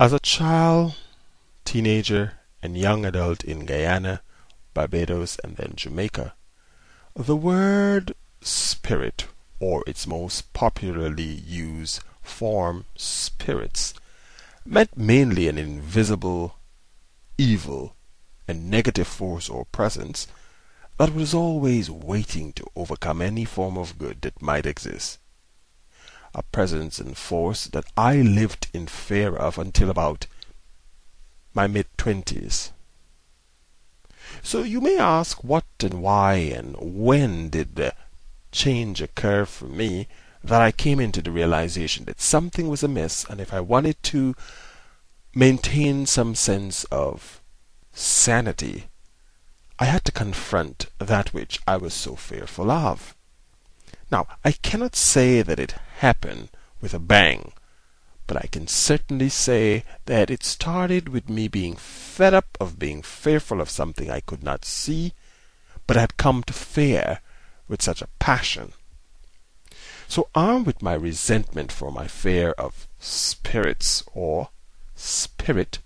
As a child, teenager, and young adult in Guyana, Barbados, and then Jamaica, the word spirit, or its most popularly used form, spirits, meant mainly an invisible, evil, and negative force or presence that was always waiting to overcome any form of good that might exist a presence and force that I lived in fear of until about my mid twenties. So you may ask what and why and when did the change occur for me that I came into the realization that something was amiss and if I wanted to maintain some sense of sanity, I had to confront that which I was so fearful of. Now, I cannot say that it happened with a bang, but I can certainly say that it started with me being fed up of being fearful of something I could not see, but had come to fear with such a passion. So, armed with my resentment for my fear of spirits or spirit,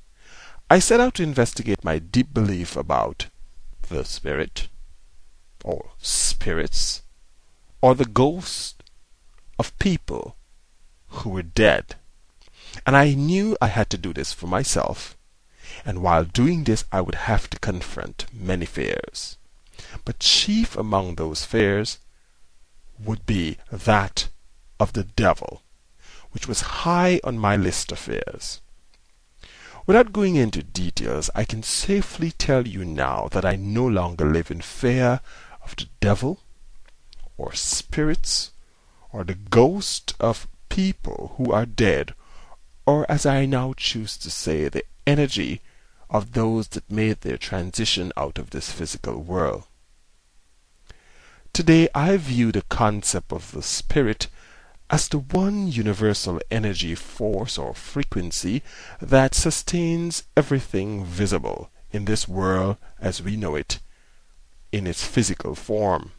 I set out to investigate my deep belief about the spirit or spirits or the ghosts of people who were dead. And I knew I had to do this for myself, and while doing this I would have to confront many fears. But chief among those fears would be that of the devil, which was high on my list of fears. Without going into details, I can safely tell you now that I no longer live in fear of the devil or spirits, or the ghost of people who are dead, or as I now choose to say, the energy of those that made their transition out of this physical world. Today I view the concept of the spirit as the one universal energy force or frequency that sustains everything visible in this world as we know it in its physical form.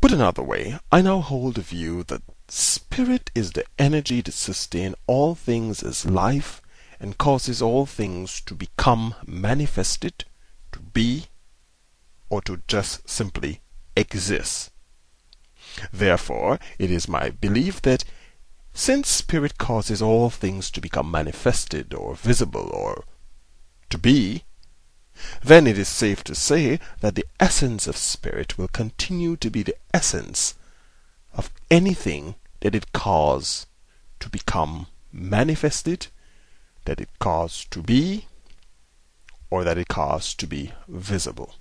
Put another way, I now hold a view that spirit is the energy that sustains all things as life and causes all things to become manifested, to be, or to just simply exist. Therefore, it is my belief that since spirit causes all things to become manifested or visible or to be, then it is safe to say that the essence of spirit will continue to be the essence of anything that it caused to become manifested, that it caused to be, or that it caused to be visible.